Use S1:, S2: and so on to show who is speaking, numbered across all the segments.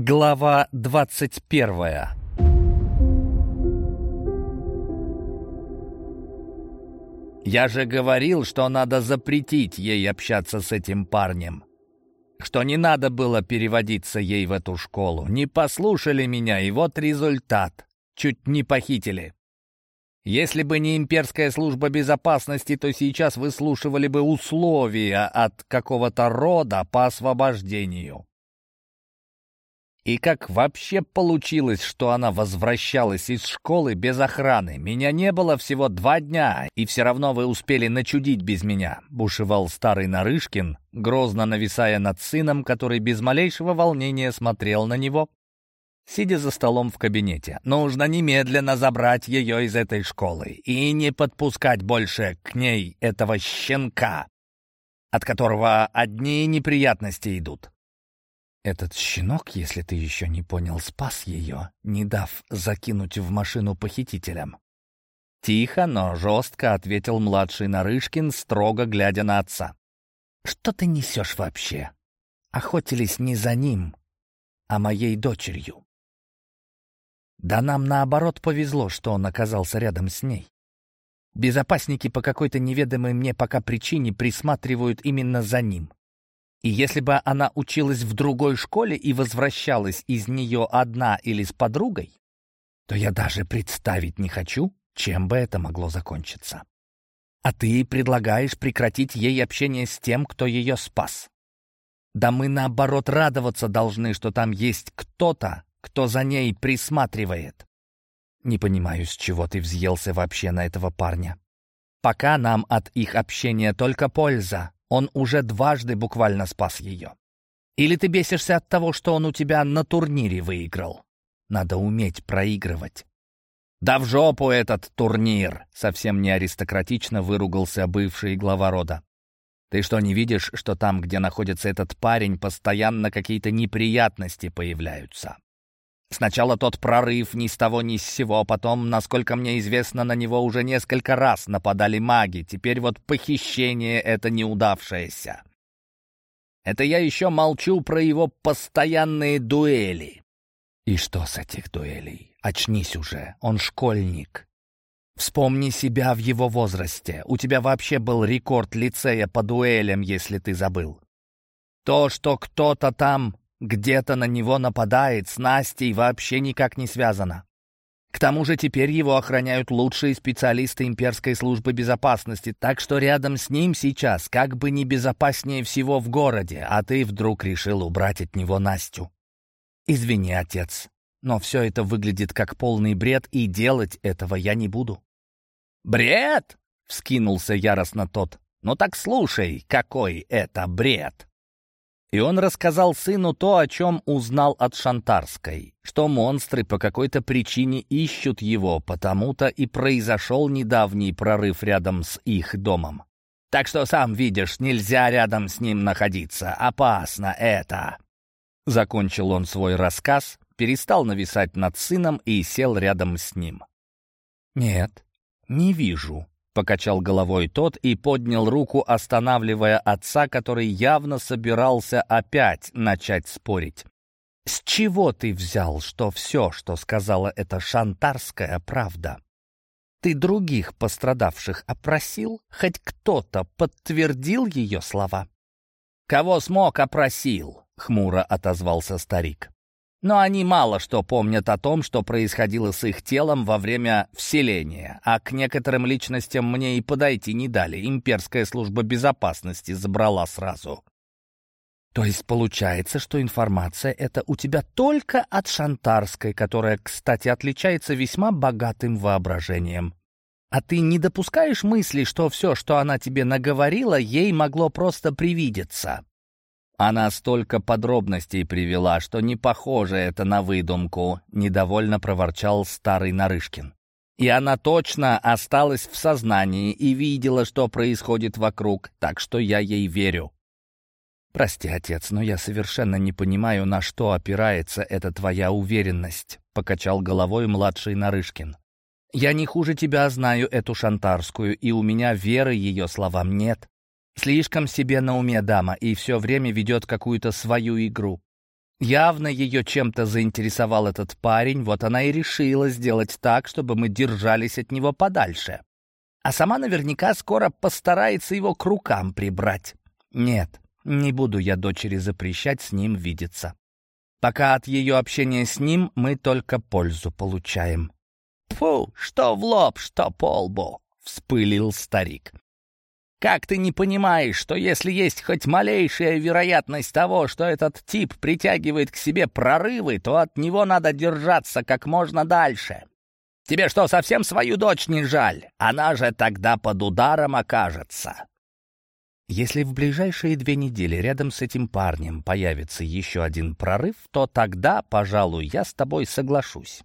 S1: Глава двадцать первая Я же говорил, что надо запретить ей общаться с этим парнем. Что не надо было переводиться ей в эту школу. Не послушали меня, и вот результат. Чуть не похитили. Если бы не имперская служба безопасности, то сейчас выслушивали бы условия от какого-то рода по освобождению. И как вообще получилось, что она возвращалась из школы без охраны? Меня не было всего два дня, и все равно вы успели начудить без меня», — бушевал старый Нарышкин, грозно нависая над сыном, который без малейшего волнения смотрел на него, сидя за столом в кабинете. «Нужно немедленно забрать ее из этой школы и не подпускать больше к ней этого щенка, от которого одни неприятности идут». Этот щенок, если ты еще не понял, спас ее, не дав закинуть в машину похитителям. Тихо, но жестко ответил младший Нарышкин, строго глядя на отца. «Что ты несешь вообще? Охотились не за ним, а моей дочерью. Да нам, наоборот, повезло, что он оказался рядом с ней. Безопасники по какой-то неведомой мне пока причине присматривают именно за ним. И если бы она училась в другой школе и возвращалась из нее одна или с подругой, то я даже представить не хочу, чем бы это могло закончиться. А ты предлагаешь прекратить ей общение с тем, кто ее спас. Да мы, наоборот, радоваться должны, что там есть кто-то, кто за ней присматривает. Не понимаю, с чего ты взъелся вообще на этого парня. Пока нам от их общения только польза. Он уже дважды буквально спас ее. Или ты бесишься от того, что он у тебя на турнире выиграл? Надо уметь проигрывать. «Да в жопу этот турнир!» — совсем не аристократично выругался бывший глава рода. «Ты что, не видишь, что там, где находится этот парень, постоянно какие-то неприятности появляются? Сначала тот прорыв ни с того ни с сего, потом, насколько мне известно, на него уже несколько раз нападали маги, теперь вот похищение это неудавшееся. Это я еще молчу про его постоянные дуэли. И что с этих дуэлей? Очнись уже, он школьник. Вспомни себя в его возрасте. У тебя вообще был рекорд лицея по дуэлям, если ты забыл. То, что кто-то там где-то на него нападает, с Настей вообще никак не связано. К тому же теперь его охраняют лучшие специалисты имперской службы безопасности, так что рядом с ним сейчас как бы не безопаснее всего в городе, а ты вдруг решил убрать от него Настю. Извини, отец, но все это выглядит как полный бред, и делать этого я не буду. «Бред?» — вскинулся яростно тот. «Ну так слушай, какой это бред!» И он рассказал сыну то, о чем узнал от Шантарской, что монстры по какой-то причине ищут его, потому-то и произошел недавний прорыв рядом с их домом. Так что, сам видишь, нельзя рядом с ним находиться. Опасно это. Закончил он свой рассказ, перестал нависать над сыном и сел рядом с ним. «Нет, не вижу», Покачал головой тот и поднял руку, останавливая отца, который явно собирался опять начать спорить. «С чего ты взял, что все, что сказала эта шантарская правда? Ты других пострадавших опросил? Хоть кто-то подтвердил ее слова?» «Кого смог, опросил», — хмуро отозвался старик. Но они мало что помнят о том, что происходило с их телом во время вселения, а к некоторым личностям мне и подойти не дали. Имперская служба безопасности забрала сразу. То есть получается, что информация эта у тебя только от Шантарской, которая, кстати, отличается весьма богатым воображением. А ты не допускаешь мысли, что все, что она тебе наговорила, ей могло просто привидеться? Она столько подробностей привела, что не похоже это на выдумку, недовольно проворчал старый Нарышкин. И она точно осталась в сознании и видела, что происходит вокруг, так что я ей верю. «Прости, отец, но я совершенно не понимаю, на что опирается эта твоя уверенность», — покачал головой младший Нарышкин. «Я не хуже тебя знаю эту шантарскую, и у меня веры ее словам нет. Слишком себе на уме дама и все время ведет какую-то свою игру. Явно ее чем-то заинтересовал этот парень, вот она и решила сделать так, чтобы мы держались от него подальше. А сама наверняка скоро постарается его к рукам прибрать. Нет, не буду я дочери запрещать с ним видеться. Пока от ее общения с ним мы только пользу получаем. «Фу, что в лоб, что по лбу!» — вспылил старик. Как ты не понимаешь, что если есть хоть малейшая вероятность того, что этот тип притягивает к себе прорывы, то от него надо держаться как можно дальше? Тебе что, совсем свою дочь не жаль? Она же тогда под ударом окажется. Если в ближайшие две недели рядом с этим парнем появится еще один прорыв, то тогда, пожалуй, я с тобой соглашусь.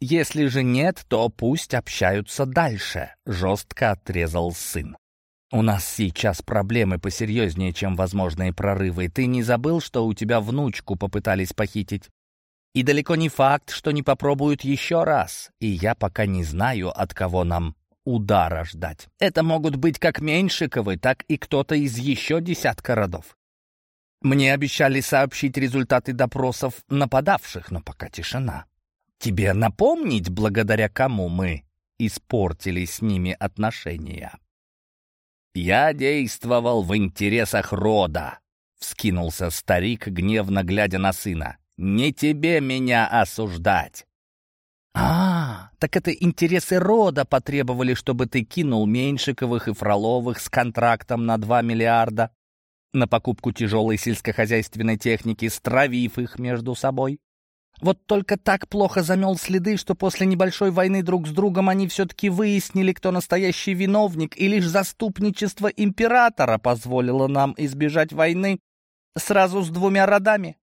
S1: Если же нет, то пусть общаются дальше, — жестко отрезал сын. «У нас сейчас проблемы посерьезнее, чем возможные прорывы. Ты не забыл, что у тебя внучку попытались похитить? И далеко не факт, что не попробуют еще раз. И я пока не знаю, от кого нам удара ждать. Это могут быть как Меньшиковы, так и кто-то из еще десятка родов. Мне обещали сообщить результаты допросов нападавших, но пока тишина. Тебе напомнить, благодаря кому мы испортили с ними отношения?» «Я действовал в интересах рода», — вскинулся старик, гневно глядя на сына. «Не тебе меня осуждать». «А, так это интересы рода потребовали, чтобы ты кинул Меньшиковых и Фроловых с контрактом на 2 миллиарда на покупку тяжелой сельскохозяйственной техники, стравив их между собой?» Вот только так плохо замел следы, что после небольшой войны друг с другом они все-таки выяснили, кто настоящий виновник, и лишь заступничество императора позволило нам избежать войны сразу с двумя родами.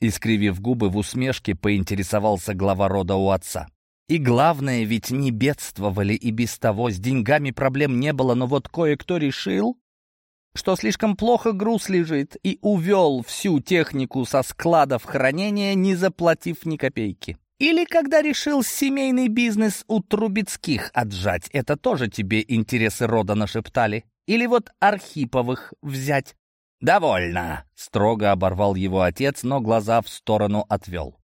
S1: Искривив губы в усмешке, поинтересовался глава рода у отца. И главное, ведь не бедствовали и без того, с деньгами проблем не было, но вот кое-кто решил, что слишком плохо груз лежит, и увел всю технику со складов хранения, не заплатив ни копейки. Или когда решил семейный бизнес у Трубецких отжать, это тоже тебе интересы рода нашептали. Или вот Архиповых взять. «Довольно!» — строго оборвал его отец, но глаза в сторону отвел.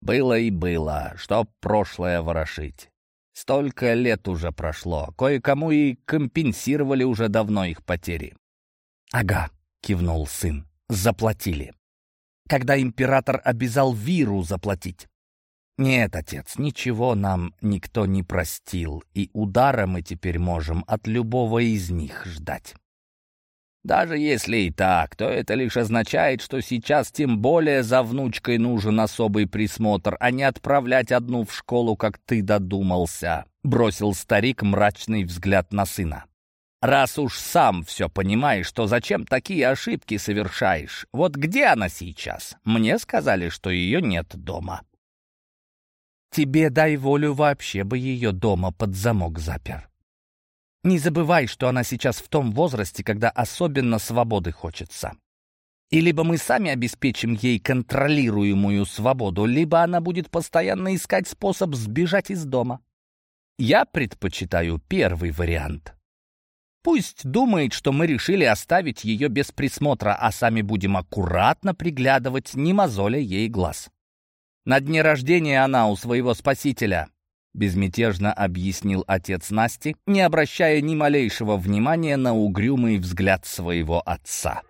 S1: «Было и было, чтоб прошлое ворошить. Столько лет уже прошло, кое-кому и компенсировали уже давно их потери. «Ага», — кивнул сын, — «заплатили». «Когда император обязал Виру заплатить». «Нет, отец, ничего нам никто не простил, и удара мы теперь можем от любого из них ждать». Даже если и так, то это лишь означает, что сейчас тем более за внучкой нужен особый присмотр, а не отправлять одну в школу, как ты додумался», — бросил старик мрачный взгляд на сына. Раз уж сам все понимаешь, то зачем такие ошибки совершаешь? Вот где она сейчас? Мне сказали, что ее нет дома. Тебе дай волю вообще бы ее дома под замок запер. Не забывай, что она сейчас в том возрасте, когда особенно свободы хочется. И либо мы сами обеспечим ей контролируемую свободу, либо она будет постоянно искать способ сбежать из дома. Я предпочитаю первый вариант. Пусть думает, что мы решили оставить ее без присмотра, а сами будем аккуратно приглядывать, не мозоля ей глаз. На дне рождения она у своего спасителя, безмятежно объяснил отец Насти, не обращая ни малейшего внимания на угрюмый взгляд своего отца.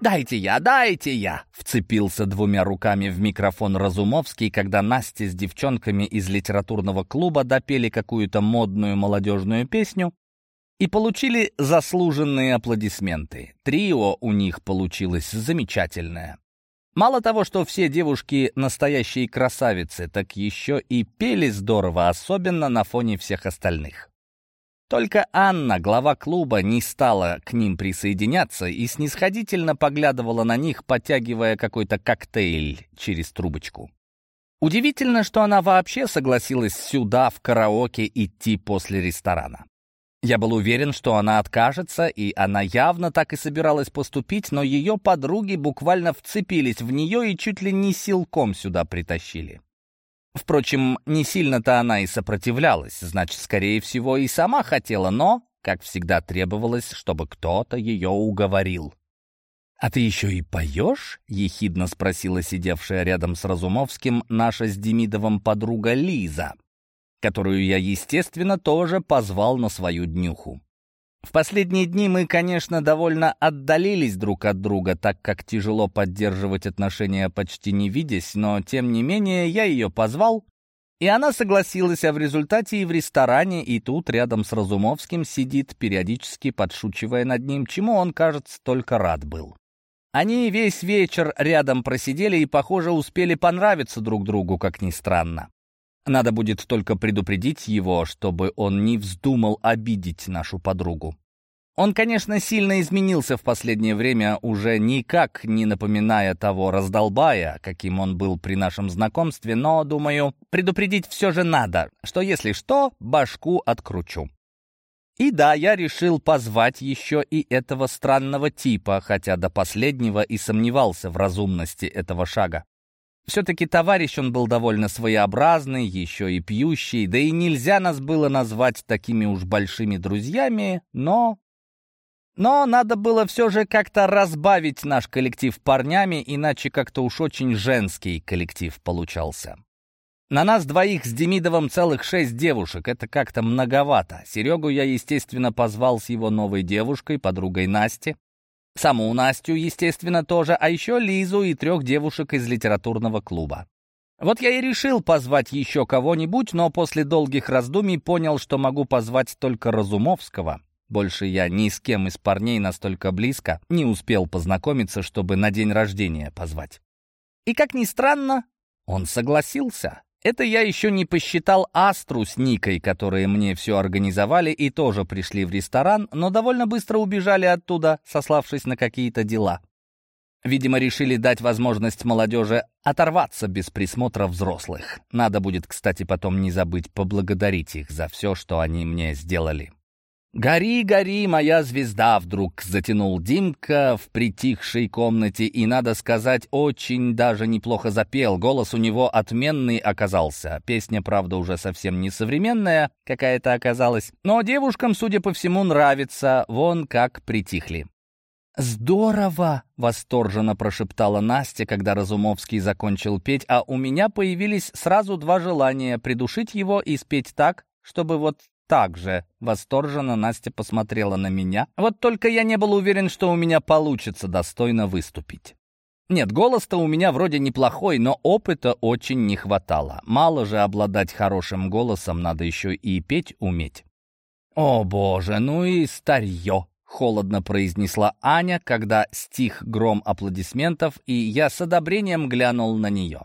S1: «Дайте я, дайте я!» — вцепился двумя руками в микрофон Разумовский, когда Настя с девчонками из литературного клуба допели какую-то модную молодежную песню и получили заслуженные аплодисменты. Трио у них получилось замечательное. Мало того, что все девушки настоящие красавицы, так еще и пели здорово, особенно на фоне всех остальных. Только Анна, глава клуба, не стала к ним присоединяться и снисходительно поглядывала на них, подтягивая какой-то коктейль через трубочку. Удивительно, что она вообще согласилась сюда, в караоке, идти после ресторана. Я был уверен, что она откажется, и она явно так и собиралась поступить, но ее подруги буквально вцепились в нее и чуть ли не силком сюда притащили. Впрочем, не сильно-то она и сопротивлялась, значит, скорее всего, и сама хотела, но, как всегда, требовалось, чтобы кто-то ее уговорил. «А ты еще и поешь?» — ехидно спросила сидевшая рядом с Разумовским наша с Демидовым подруга Лиза, которую я, естественно, тоже позвал на свою днюху. В последние дни мы, конечно, довольно отдалились друг от друга, так как тяжело поддерживать отношения почти не видясь, но, тем не менее, я ее позвал, и она согласилась, а в результате и в ресторане, и тут рядом с Разумовским сидит, периодически подшучивая над ним, чему он, кажется, только рад был. Они весь вечер рядом просидели и, похоже, успели понравиться друг другу, как ни странно. Надо будет только предупредить его, чтобы он не вздумал обидеть нашу подругу. Он, конечно, сильно изменился в последнее время, уже никак не напоминая того раздолбая, каким он был при нашем знакомстве, но, думаю, предупредить все же надо, что, если что, башку откручу. И да, я решил позвать еще и этого странного типа, хотя до последнего и сомневался в разумности этого шага. Все-таки товарищ он был довольно своеобразный, еще и пьющий, да и нельзя нас было назвать такими уж большими друзьями, но... Но надо было все же как-то разбавить наш коллектив парнями, иначе как-то уж очень женский коллектив получался. На нас двоих с Демидовым целых шесть девушек, это как-то многовато. Серегу я, естественно, позвал с его новой девушкой, подругой Насти. Саму Настю, естественно, тоже, а еще Лизу и трех девушек из литературного клуба. Вот я и решил позвать еще кого-нибудь, но после долгих раздумий понял, что могу позвать только Разумовского. Больше я ни с кем из парней настолько близко не успел познакомиться, чтобы на день рождения позвать. И, как ни странно, он согласился. Это я еще не посчитал Астру с Никой, которые мне все организовали и тоже пришли в ресторан, но довольно быстро убежали оттуда, сославшись на какие-то дела. Видимо, решили дать возможность молодежи оторваться без присмотра взрослых. Надо будет, кстати, потом не забыть поблагодарить их за все, что они мне сделали. «Гори, гори, моя звезда!» — вдруг затянул Димка в притихшей комнате и, надо сказать, очень даже неплохо запел. Голос у него отменный оказался. Песня, правда, уже совсем не современная какая-то оказалась, но девушкам, судя по всему, нравится. Вон как притихли. «Здорово!» — восторженно прошептала Настя, когда Разумовский закончил петь, а у меня появились сразу два желания — придушить его и спеть так, чтобы вот так же. Восторженно Настя посмотрела на меня. Вот только я не был уверен, что у меня получится достойно выступить. Нет, голос-то у меня вроде неплохой, но опыта очень не хватало. Мало же обладать хорошим голосом, надо еще и петь уметь. «О, боже, ну и старье!» — холодно произнесла Аня, когда стих гром аплодисментов, и я с одобрением глянул на нее.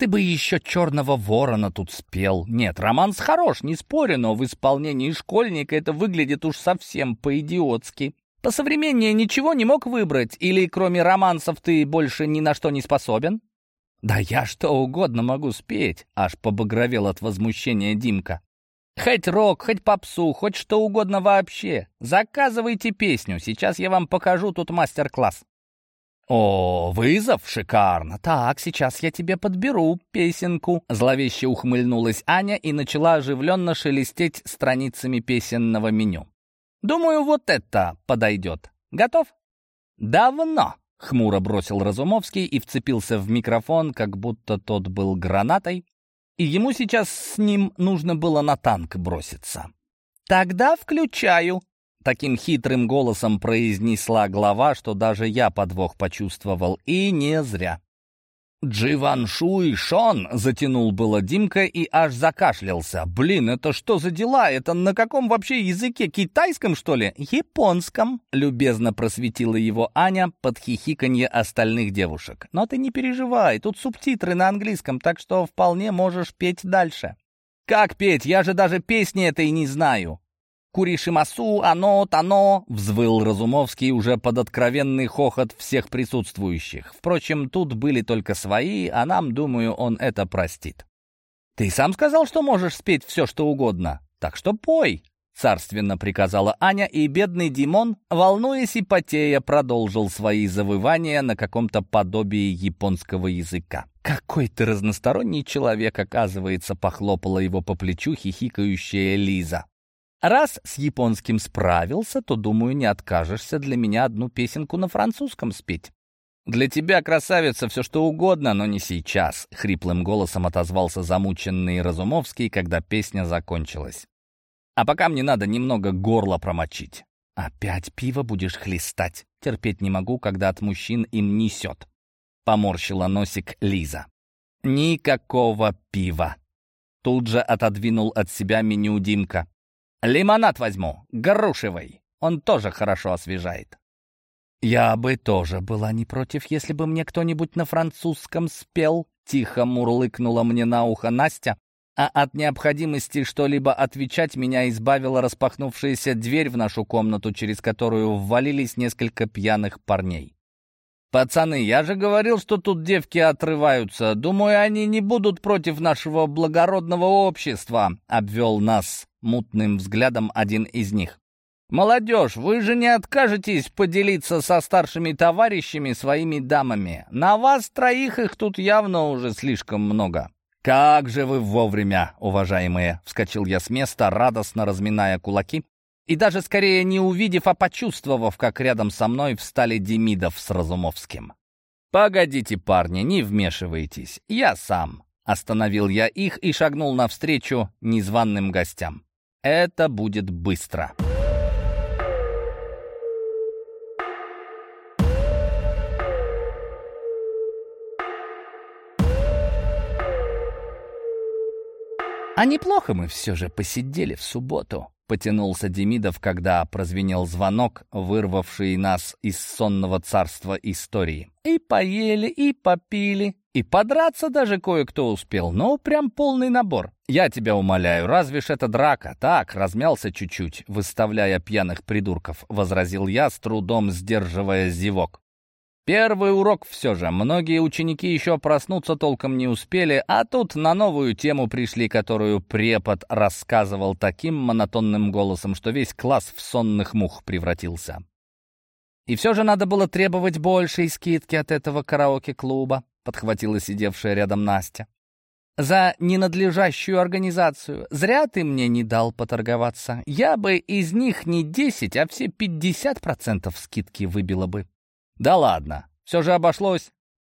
S1: Ты бы еще «Черного ворона» тут спел. Нет, романс хорош, не спорю, но в исполнении школьника это выглядит уж совсем по-идиотски. По современнее ничего не мог выбрать? Или кроме романсов ты больше ни на что не способен? Да я что угодно могу спеть, аж побагровел от возмущения Димка. Хоть рок, хоть попсу, хоть что угодно вообще. Заказывайте песню, сейчас я вам покажу тут мастер-класс. «О, вызов? Шикарно! Так, сейчас я тебе подберу песенку!» Зловеще ухмыльнулась Аня и начала оживленно шелестеть страницами песенного меню. «Думаю, вот это подойдет. Готов?» «Давно!» — хмуро бросил Разумовский и вцепился в микрофон, как будто тот был гранатой, и ему сейчас с ним нужно было на танк броситься. «Тогда включаю!» Таким хитрым голосом произнесла глава, что даже я подвох почувствовал, и не зря. «Дживаншуй Шон!» — затянул было Димка и аж закашлялся. «Блин, это что за дела? Это на каком вообще языке? Китайском, что ли?» «Японском!» — любезно просветила его Аня под хихиканье остальных девушек. «Но ты не переживай, тут субтитры на английском, так что вполне можешь петь дальше». «Как петь? Я же даже песни этой не знаю!» «Куришимасу, оно, тано!» — взвыл Разумовский уже под откровенный хохот всех присутствующих. Впрочем, тут были только свои, а нам, думаю, он это простит. «Ты сам сказал, что можешь спеть все, что угодно, так что пой!» — царственно приказала Аня, и бедный Димон, волнуясь и потея, продолжил свои завывания на каком-то подобии японского языка. «Какой ты разносторонний человек, оказывается!» — похлопала его по плечу хихикающая Лиза. «Раз с японским справился, то, думаю, не откажешься для меня одну песенку на французском спеть». «Для тебя, красавица, все что угодно, но не сейчас», — хриплым голосом отозвался замученный Разумовский, когда песня закончилась. «А пока мне надо немного горло промочить». «Опять пиво будешь хлестать? Терпеть не могу, когда от мужчин им несет», — поморщила носик Лиза. «Никакого пива». Тут же отодвинул от себя меню Димка. «Лимонад возьму, грушевый, он тоже хорошо освежает». «Я бы тоже была не против, если бы мне кто-нибудь на французском спел», — тихо мурлыкнула мне на ухо Настя, а от необходимости что-либо отвечать меня избавила распахнувшаяся дверь в нашу комнату, через которую ввалились несколько пьяных парней. «Пацаны, я же говорил, что тут девки отрываются. Думаю, они не будут против нашего благородного общества», — обвел нас мутным взглядом один из них. «Молодежь, вы же не откажетесь поделиться со старшими товарищами своими дамами. На вас троих их тут явно уже слишком много». «Как же вы вовремя, уважаемые!» — вскочил я с места, радостно разминая кулаки, и даже скорее не увидев, а почувствовав, как рядом со мной встали Демидов с Разумовским. «Погодите, парни, не вмешивайтесь, я сам!» Остановил я их и шагнул навстречу незваным гостям. «Это будет быстро!» А неплохо мы все же посидели в субботу. Потянулся Демидов, когда прозвенел звонок, вырвавший нас из сонного царства истории. И поели, и попили, и подраться даже кое-кто успел. Ну, прям полный набор. Я тебя умоляю, разве ж это драка? Так, размялся чуть-чуть, выставляя пьяных придурков, возразил я, с трудом сдерживая зевок. Первый урок все же. Многие ученики еще проснуться толком не успели, а тут на новую тему пришли, которую препод рассказывал таким монотонным голосом, что весь класс в сонных мух превратился. И все же надо было требовать большей скидки от этого караоке-клуба, подхватила сидевшая рядом Настя. За ненадлежащую организацию. Зря ты мне не дал поторговаться. Я бы из них не десять, а все пятьдесят процентов скидки выбила бы. «Да ладно, все же обошлось.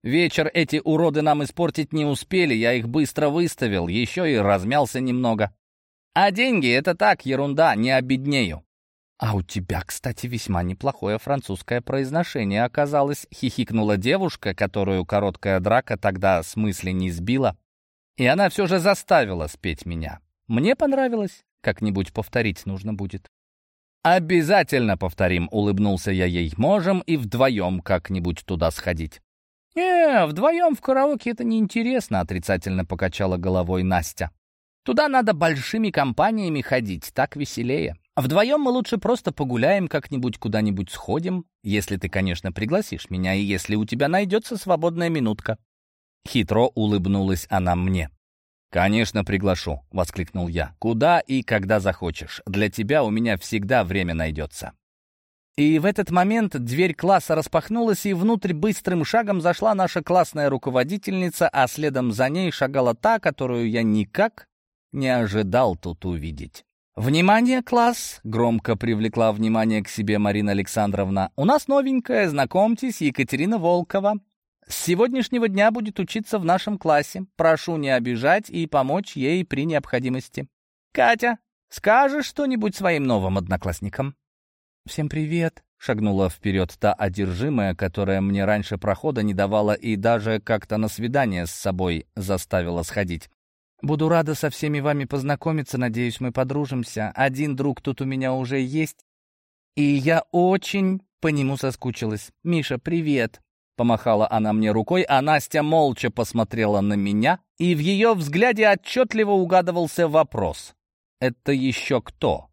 S1: Вечер эти уроды нам испортить не успели, я их быстро выставил, еще и размялся немного. А деньги — это так, ерунда, не обеднею». «А у тебя, кстати, весьма неплохое французское произношение оказалось», — хихикнула девушка, которую короткая драка тогда с мысли не сбила. И она все же заставила спеть меня. Мне понравилось. Как-нибудь повторить нужно будет. «Обязательно повторим», — улыбнулся я ей. «Можем и вдвоем как-нибудь туда сходить». «Не, вдвоем в караоке это неинтересно», — отрицательно покачала головой Настя. «Туда надо большими компаниями ходить, так веселее. Вдвоем мы лучше просто погуляем как-нибудь, куда-нибудь сходим, если ты, конечно, пригласишь меня, и если у тебя найдется свободная минутка». Хитро улыбнулась она мне. «Конечно, приглашу», — воскликнул я. «Куда и когда захочешь. Для тебя у меня всегда время найдется». И в этот момент дверь класса распахнулась, и внутрь быстрым шагом зашла наша классная руководительница, а следом за ней шагала та, которую я никак не ожидал тут увидеть. «Внимание, класс!» — громко привлекла внимание к себе Марина Александровна. «У нас новенькая, знакомьтесь, Екатерина Волкова. С сегодняшнего дня будет учиться в нашем классе. Прошу не обижать и помочь ей при необходимости. Катя, скажешь что-нибудь своим новым одноклассникам?» «Всем привет!» — шагнула вперед та одержимая, которая мне раньше прохода не давала и даже как-то на свидание с собой заставила сходить. «Буду рада со всеми вами познакомиться, надеюсь, мы подружимся. Один друг тут у меня уже есть, и я очень по нему соскучилась. Миша, привет!» Помахала она мне рукой, а Настя молча посмотрела на меня, и в ее взгляде отчетливо угадывался вопрос. «Это еще кто?»